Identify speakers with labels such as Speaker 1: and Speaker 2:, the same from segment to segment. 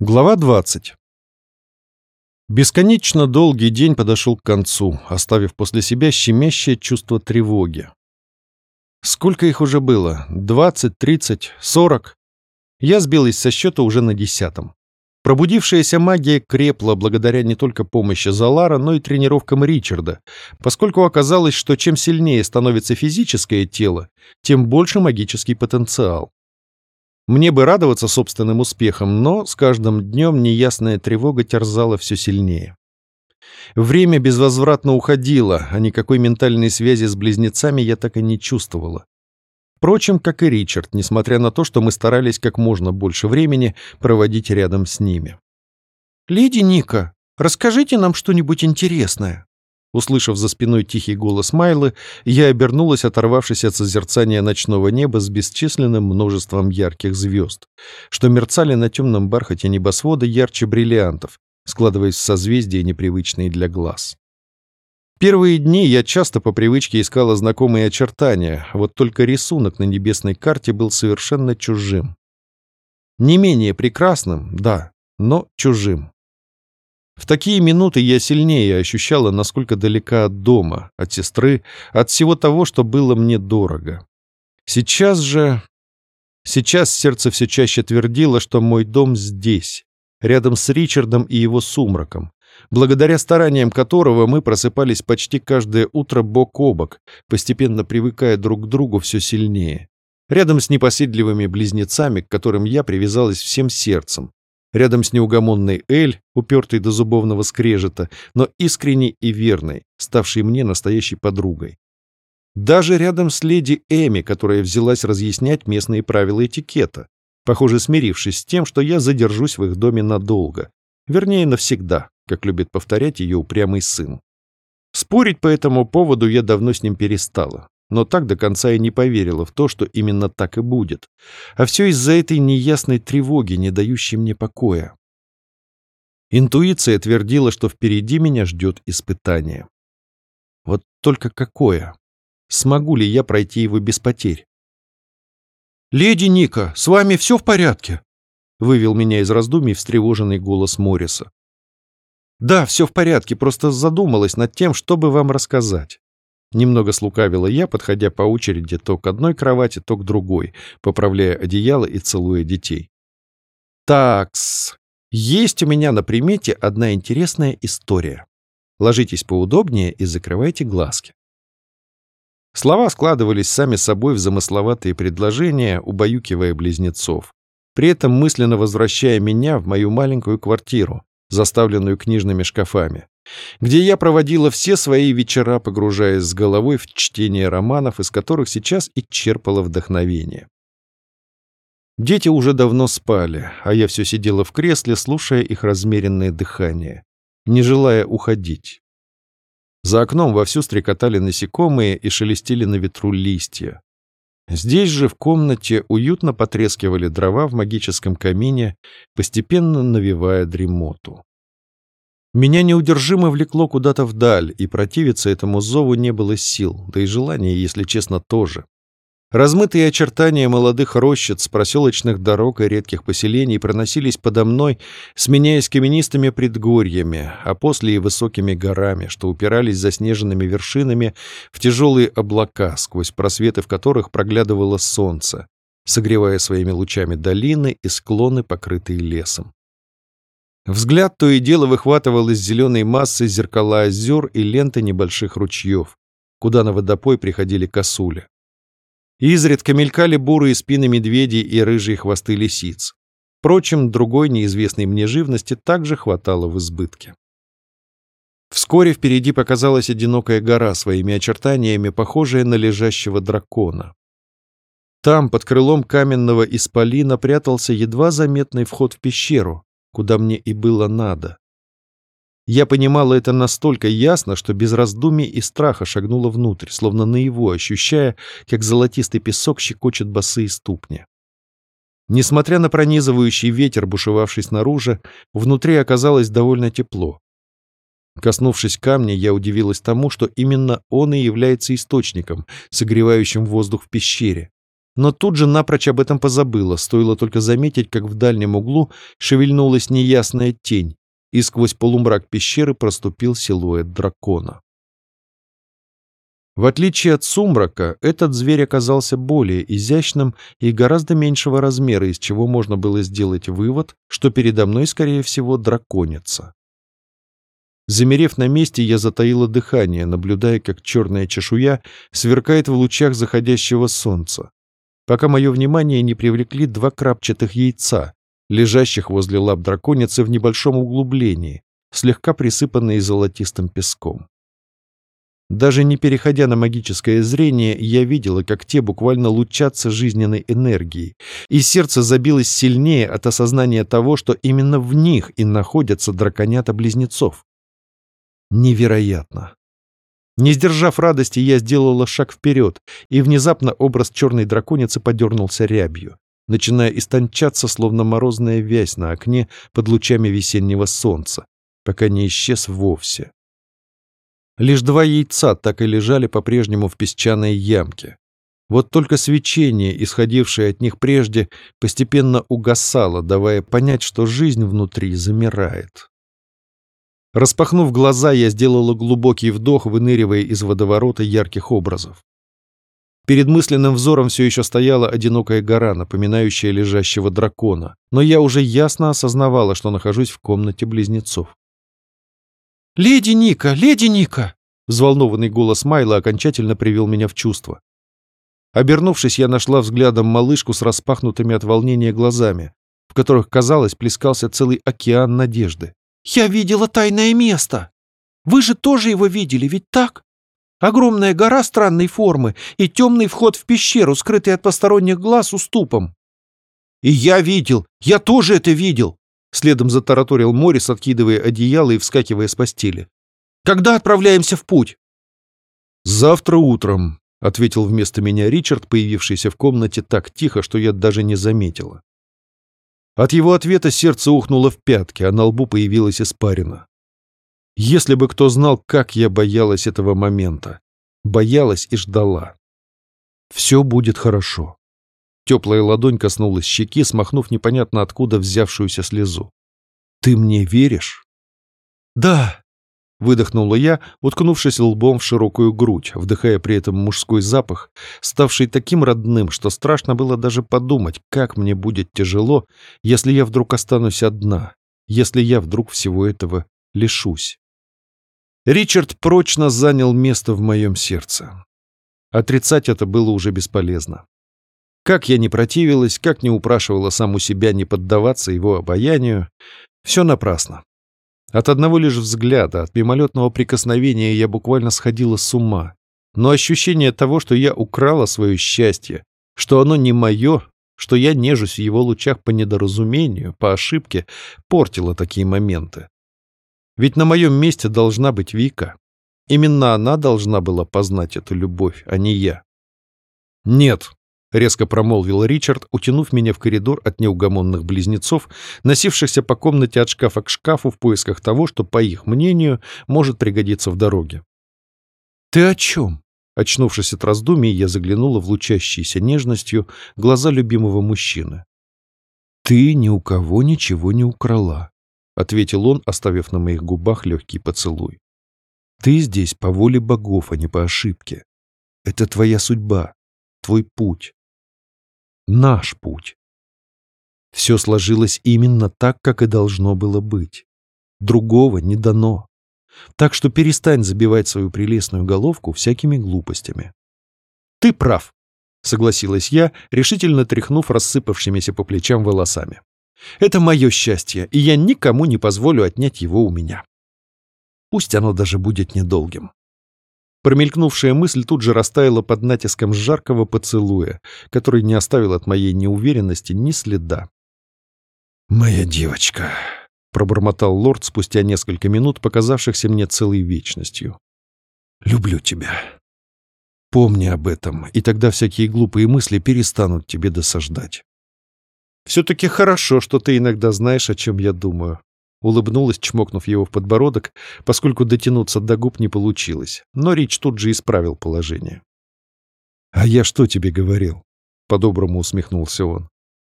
Speaker 1: Глава 20. Бесконечно долгий день подошел к концу, оставив после себя щемящее чувство тревоги. Сколько их уже было? Двадцать, тридцать, сорок? Я сбилась со счета уже на десятом. Пробудившаяся магия крепла благодаря не только помощи Залара, но и тренировкам Ричарда, поскольку оказалось, что чем сильнее становится физическое тело, тем больше магический потенциал. Мне бы радоваться собственным успехам, но с каждым днем неясная тревога терзала все сильнее. Время безвозвратно уходило, а никакой ментальной связи с близнецами я так и не чувствовала. Впрочем, как и Ричард, несмотря на то, что мы старались как можно больше времени проводить рядом с ними.
Speaker 2: «Леди Ника, расскажите нам что-нибудь интересное», Услышав за спиной тихий голос Майлы, я обернулась, оторвавшись от созерцания ночного неба с бесчисленным множеством ярких звезд, что мерцали на темном бархате небосвода ярче бриллиантов, складываясь в созвездия, непривычные для глаз. Первые дни я часто по привычке искала знакомые очертания, вот только рисунок на небесной карте был совершенно чужим. Не менее прекрасным, да, но чужим. В такие минуты я сильнее ощущала, насколько далека от дома, от сестры, от всего того, что было мне дорого. Сейчас же... Сейчас сердце все чаще твердило, что мой дом здесь, рядом с Ричардом и его сумраком, благодаря стараниям которого мы просыпались почти каждое утро бок о бок, постепенно привыкая друг к другу все сильнее. Рядом с непоседливыми близнецами, к которым я привязалась всем сердцем, Рядом с неугомонной Эль, упертой до зубовного скрежета, но искренней и верной, ставшей мне настоящей подругой. Даже рядом с леди Эми, которая взялась разъяснять местные правила этикета, похоже, смирившись с тем, что я задержусь в их доме надолго. Вернее, навсегда, как любит повторять ее упрямый сын. Спорить по этому поводу я давно с ним перестала но так до конца и не поверила в то, что именно так и будет. А все из-за этой неясной тревоги, не дающей мне покоя. Интуиция твердила, что впереди меня ждет испытание. Вот только какое? Смогу ли я пройти его без потерь? «Леди Ника, с вами все в порядке?» — вывел меня из раздумий встревоженный голос Морриса. «Да, все в порядке, просто задумалась над тем, чтобы вам рассказать». Немного слукавила я, подходя по очереди то к одной кровати, то к другой, поправляя одеяло и целуя детей. Такс, есть у меня на примете одна интересная история. Ложитесь поудобнее и закрывайте глазки. Слова складывались сами собой в замысловатые предложения, убаюкивая близнецов, при этом мысленно возвращая меня в мою маленькую квартиру, заставленную книжными шкафами, где я проводила все свои вечера, погружаясь с головой в чтение романов, из которых сейчас и черпала вдохновение. Дети уже давно спали, а я все сидела в кресле, слушая их размеренное дыхание, не желая уходить. За окном вовсю стрекотали насекомые и шелестели на ветру листья. Здесь же в комнате уютно потрескивали дрова в магическом камине, постепенно навевая дремоту. Меня неудержимо влекло куда-то вдаль, и противиться этому зову не было сил, да и желания, если честно, тоже. Размытые очертания молодых рощиц, проселочных дорог и редких поселений проносились подо мной, сменяясь каменистыми предгорьями, а после и высокими горами, что упирались заснеженными вершинами в тяжелые облака, сквозь просветы в которых проглядывало солнце, согревая своими лучами долины и склоны, покрытые лесом. Взгляд то и дело выхватывал из зеленой массы зеркала озер и ленты небольших ручьев, куда на водопой приходили косули. Изредка мелькали бурые спины медведей и рыжие хвосты лисиц. Впрочем, другой неизвестной мне живности также хватало в избытке. Вскоре впереди показалась одинокая гора своими очертаниями, похожая на лежащего дракона. Там, под крылом каменного исполина, прятался едва заметный вход в пещеру, куда мне и было надо. Я понимала это настолько ясно, что без раздумий и страха шагнула внутрь, словно наяву, ощущая, как золотистый песок щекочет босые ступни. Несмотря на пронизывающий ветер, бушевавший снаружи, внутри оказалось довольно тепло. Коснувшись камня, я удивилась тому, что именно он и является источником, согревающим воздух в пещере.
Speaker 1: Но тут же напрочь об этом позабыла, стоило только заметить, как в дальнем углу шевельнулась неясная тень, и сквозь полумрак пещеры проступил силуэт дракона. В отличие от сумрака, этот зверь оказался более изящным и гораздо меньшего размера, из чего можно было сделать вывод, что передо мной, скорее всего, драконица. Замерев на месте, я затаила дыхание, наблюдая, как черная чешуя сверкает в лучах заходящего солнца, пока мое внимание не привлекли два крапчатых яйца, лежащих возле лап драконицы в небольшом углублении, слегка присыпанные золотистым песком. Даже не переходя на магическое зрение, я видела, как те буквально лучатся жизненной энергией, и сердце забилось сильнее от осознания того, что именно в них и находятся драконята-близнецов. Невероятно. Не сдержав радости, я сделала шаг вперед, и внезапно образ черной драконицы подернулся рябью, начиная истончаться, словно морозная вязь на окне под лучами весеннего солнца, пока не исчез вовсе. Лишь два яйца так и лежали по-прежнему в песчаной ямке. Вот только свечение, исходившее от них прежде, постепенно угасало, давая понять, что жизнь внутри замирает. Распахнув глаза, я сделала глубокий вдох, выныривая из водоворота ярких образов. Перед мысленным взором все еще стояла одинокая гора, напоминающая лежащего дракона, но я уже ясно осознавала, что нахожусь в комнате близнецов.
Speaker 2: «Леди Ника! Леди Ника!»
Speaker 1: Взволнованный голос Майла окончательно привел меня в чувство. Обернувшись, я нашла взглядом малышку с распахнутыми от волнения глазами, в которых, казалось, плескался целый океан надежды.
Speaker 2: «Я видела тайное место! Вы же тоже его видели, ведь так? Огромная гора странной формы и темный вход в пещеру, скрытый от посторонних глаз уступом».
Speaker 1: «И я видел! Я тоже это видел!» Следом затараторил Морис, откидывая одеяло и вскакивая с постели.
Speaker 2: «Когда отправляемся в путь?»
Speaker 1: «Завтра утром», — ответил вместо меня Ричард, появившийся в комнате так тихо, что я даже не заметила. От его ответа сердце ухнуло в пятки, а на лбу появилась испарина. Если бы кто знал, как я боялась этого момента. Боялась и ждала. Все будет хорошо. Теплая ладонь коснулась щеки, смахнув непонятно откуда взявшуюся слезу. «Ты мне веришь?»
Speaker 2: «Да», —
Speaker 1: выдохнула я, уткнувшись лбом в широкую грудь, вдыхая при этом мужской запах, ставший таким родным, что страшно было даже подумать, как мне будет тяжело, если я вдруг останусь одна, если я вдруг всего этого лишусь. Ричард прочно занял место в моем сердце. Отрицать это было уже бесполезно. Как я не противилась, как не упрашивала саму себя не поддаваться его обаянию, все напрасно. От одного лишь взгляда, от мимолетного прикосновения я буквально сходила с ума. Но ощущение того, что я украла свое счастье, что оно не мое, что я нежусь в его лучах по недоразумению, по ошибке, портило такие моменты. Ведь на моем месте должна быть Вика. Именно она должна была познать эту любовь, а не я. Нет, — резко промолвил Ричард, утянув меня в коридор от неугомонных близнецов, носившихся по комнате от шкафа к шкафу в поисках того, что, по их мнению, может пригодиться в дороге. «Ты о чем?» Очнувшись от раздумий, я заглянула в лучащиеся нежностью глаза любимого мужчины. «Ты ни у кого ничего не украла», — ответил он, оставив на моих губах легкий поцелуй. «Ты здесь по воле богов, а не по ошибке. Это твоя судьба, твой путь наш путь. Все сложилось именно так, как и должно было быть. Другого не дано. Так что перестань забивать свою прелестную головку всякими глупостями. Ты прав, согласилась я, решительно тряхнув рассыпавшимися по плечам волосами. Это мое счастье, и я никому не позволю отнять его у меня. Пусть оно даже будет недолгим. Промелькнувшая мысль тут же растаяла под натиском жаркого поцелуя, который не оставил от моей неуверенности ни следа. «Моя девочка», — пробормотал лорд спустя несколько минут, показавшихся мне целой вечностью. «Люблю тебя. Помни об этом, и тогда всякие глупые мысли перестанут тебе досаждать». «Все-таки хорошо, что ты иногда знаешь, о чем я думаю», Улыбнулась, чмокнув его в подбородок, поскольку дотянуться до губ не получилось. Но Рич тут же исправил положение. «А я что тебе говорил? по-доброму усмехнулся он.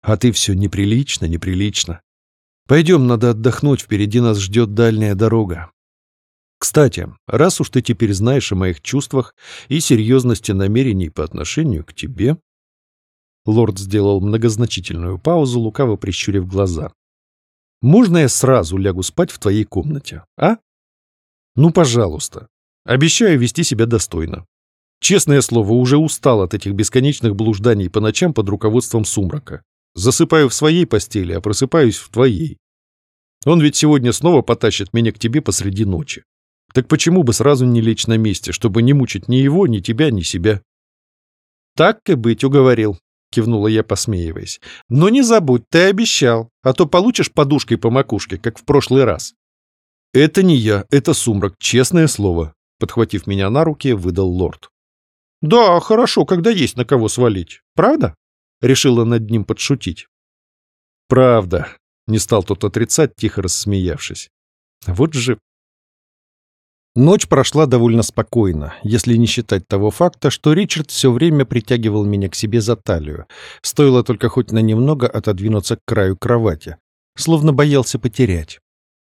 Speaker 1: «А ты все неприлично, неприлично. Пойдем, надо отдохнуть, впереди нас ждет дальняя дорога. Кстати, раз уж ты теперь знаешь о моих чувствах и серьезности намерений по отношению к тебе...» Лорд сделал многозначительную паузу, лукаво прищурив глаза. «Можно я сразу лягу спать в твоей комнате, а? Ну, пожалуйста. Обещаю вести себя достойно. Честное слово, уже устал от этих бесконечных блужданий по ночам под руководством сумрака. Засыпаю в своей постели, а просыпаюсь в твоей. Он ведь сегодня снова потащит меня к тебе посреди ночи. Так почему бы сразу не лечь на месте, чтобы не мучить ни его, ни тебя, ни себя? Так и быть, уговорил, кивнула я, посмеиваясь. Но не забудь, ты обещал, а то получишь подушкой по макушке, как в прошлый раз. Это не я, это сумрак, честное слово, подхватив меня на руки, выдал лорд. Да, хорошо, когда есть на кого свалить, правда? Решила над ним подшутить. Правда, не стал тот отрицать, тихо рассмеявшись. Вот же Ночь прошла довольно спокойно, если не считать того факта, что Ричард все время притягивал меня к себе за талию. Стоило только хоть на немного отодвинуться к краю кровати. Словно боялся потерять.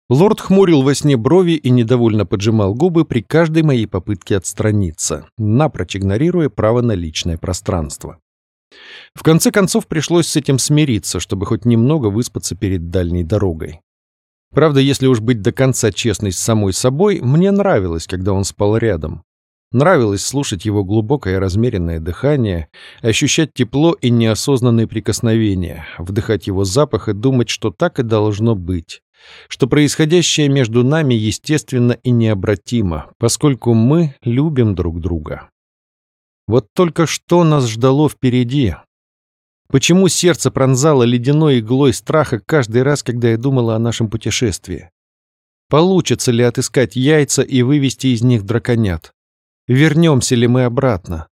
Speaker 1: Лорд хмурил во сне брови и недовольно поджимал губы при каждой моей попытке отстраниться, напрочь игнорируя право на личное пространство. В конце концов пришлось с этим смириться, чтобы хоть немного выспаться перед дальней дорогой. Правда, если уж быть до конца честной с самой собой, мне нравилось, когда он спал рядом. Нравилось слушать его глубокое размеренное дыхание, ощущать тепло и неосознанные прикосновения, вдыхать его запах и думать, что так и должно быть, что происходящее между нами естественно и необратимо, поскольку мы любим друг друга. Вот только что нас ждало впереди, Почему сердце пронзало ледяной иглой страха каждый раз, когда я думала о нашем путешествии? Получится ли отыскать яйца и вывести из них драконят? Вернемся ли мы обратно?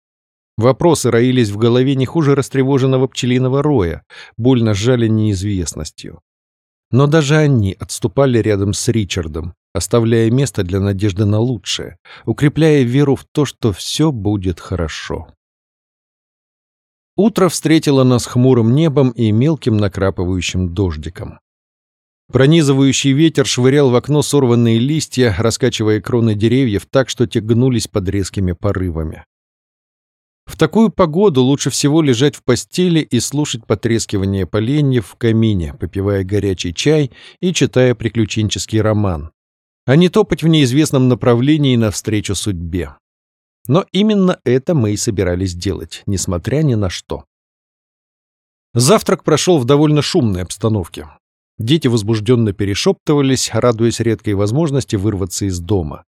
Speaker 1: Вопросы роились в голове не хуже растревоженного пчелиного роя, больно сжали неизвестностью. Но даже они отступали рядом с Ричардом, оставляя место для надежды на лучшее, укрепляя веру в то, что все будет хорошо. Утро встретило нас хмурым небом и мелким накрапывающим дождиком. Пронизывающий ветер швырял в окно сорванные листья, раскачивая кроны деревьев так, что те гнулись под резкими порывами. В такую погоду лучше всего лежать в постели и слушать потрескивание поленьев в камине, попивая горячий чай и читая приключенческий роман, а не топать в неизвестном направлении навстречу судьбе. Но именно это мы и собирались делать, несмотря ни на что. Завтрак прошел в довольно шумной обстановке. Дети возбужденно перешептывались, радуясь редкой возможности вырваться из дома.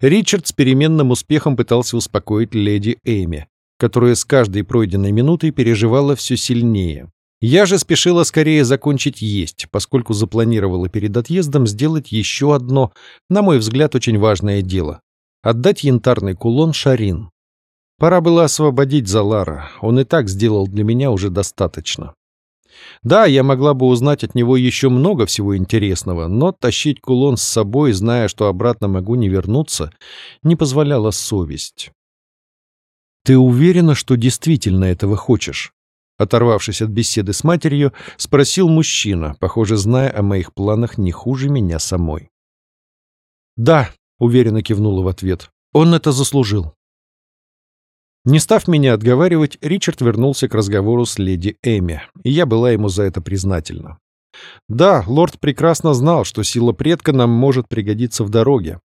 Speaker 1: Ричард с переменным успехом пытался успокоить леди Эми, которая с каждой пройденной минутой переживала все сильнее. Я же спешила скорее закончить есть, поскольку запланировала перед отъездом сделать еще одно, на мой взгляд, очень важное дело Отдать янтарный кулон Шарин. Пора было освободить Залара, он и так сделал для меня уже достаточно. Да, я могла бы узнать от него еще много всего интересного, но тащить кулон с собой, зная, что обратно могу не вернуться, не позволяла совесть. «Ты уверена, что действительно этого хочешь?» Оторвавшись от беседы с матерью, спросил мужчина, похоже, зная о моих планах не хуже меня самой. «Да», — уверенно кивнула в ответ. «Он это заслужил». Не став меня отговаривать, Ричард вернулся к разговору с леди Эми, и я была ему за это признательна. Да, лорд прекрасно знал, что сила предка нам может пригодиться в дороге.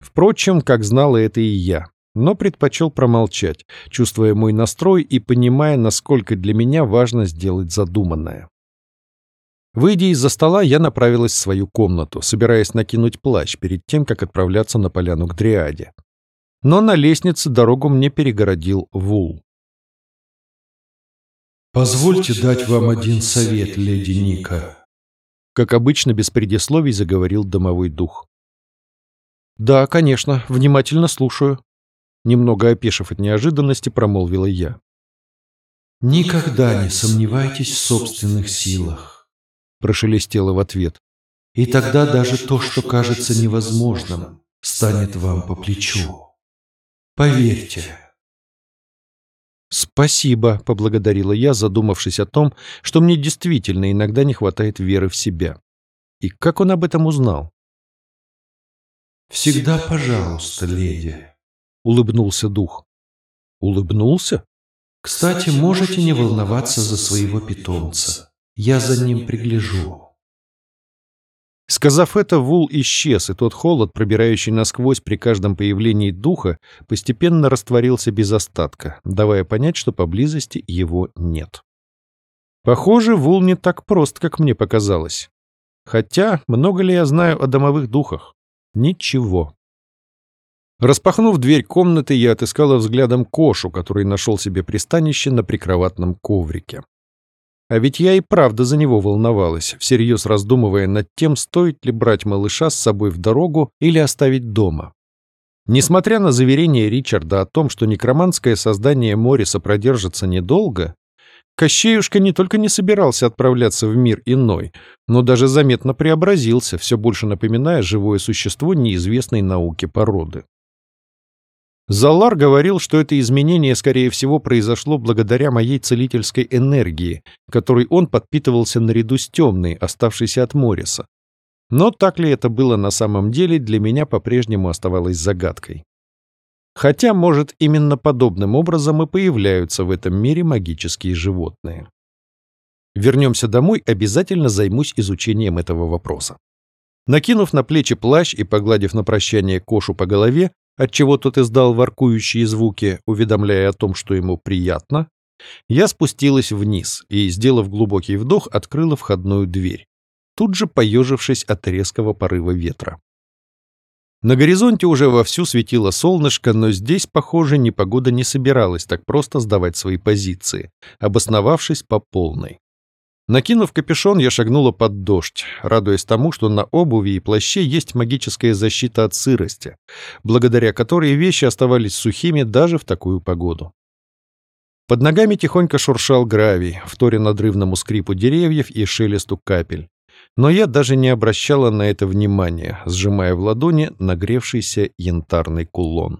Speaker 1: Впрочем, как знала это и я, но предпочел промолчать, чувствуя мой настрой и понимая, насколько для меня важно сделать задуманное. Выйдя из-за стола, я направилась в свою комнату, собираясь накинуть плащ перед тем, как отправляться на поляну к Дриаде. Но на лестнице дорогу мне перегородил Вул.
Speaker 3: «Позвольте дать вам один совет, леди Ника»,
Speaker 1: как обычно без предисловий заговорил домовой дух. «Да, конечно, внимательно слушаю», немного опешив от неожиданности, промолвила я.
Speaker 3: «Никогда не сомневайтесь в собственных силах
Speaker 1: прошелестело в ответ.
Speaker 3: И тогда даже то, что кажется невозможным, станет вам по плечу. Поверьте,
Speaker 1: «Спасибо», — поблагодарила я, задумавшись о том, что мне действительно иногда не хватает веры в себя. И как он об этом узнал?
Speaker 3: «Всегда пожалуйста, леди», —
Speaker 1: улыбнулся дух. «Улыбнулся?»
Speaker 3: «Кстати, можете не волноваться за своего питомца. Я за ним пригляжу».
Speaker 1: Сказав это, Вул исчез, и тот холод, пробирающий насквозь при каждом появлении духа, постепенно растворился без остатка, давая понять, что поблизости его нет. Похоже, Вул не так прост, как мне показалось. Хотя, много ли я знаю о домовых духах? Ничего. Распахнув дверь комнаты, я отыскала взглядом Кошу, который нашел себе пристанище на прикроватном коврике. А ведь я и правда за него волновалась, всерьез раздумывая над тем, стоит ли брать малыша с собой в дорогу или оставить дома. Несмотря на заверение Ричарда о том, что некроманское создание Мориса продержится недолго, Кощеюшка не только не собирался отправляться в мир иной, но даже заметно преобразился, все больше напоминая живое существо неизвестной науке породы. Залар говорил, что это изменение, скорее всего, произошло благодаря моей целительской энергии, которой он подпитывался наряду с темной, оставшейся от Мориса. Но так ли это было на самом деле, для меня по-прежнему оставалось загадкой. Хотя, может, именно подобным образом и появляются в этом мире магические животные. Вернемся домой, обязательно займусь изучением этого вопроса. Накинув на плечи плащ и погладив на прощание Кошу по голове, отчего тот издал воркующие звуки, уведомляя о том, что ему приятно, я спустилась вниз и, сделав глубокий вдох, открыла входную дверь, тут же поежившись от резкого порыва ветра. На горизонте уже вовсю светило солнышко, но здесь, похоже, непогода не собиралась так просто сдавать свои позиции, обосновавшись по полной. Накинув капюшон, я шагнула под дождь, радуясь тому, что на обуви и плаще есть магическая защита от сырости, благодаря которой вещи оставались сухими даже в такую погоду. Под ногами тихонько шуршал гравий, вторя надрывному скрипу деревьев и шелесту капель. Но я даже не обращала на это внимания, сжимая в ладони нагревшийся янтарный кулон.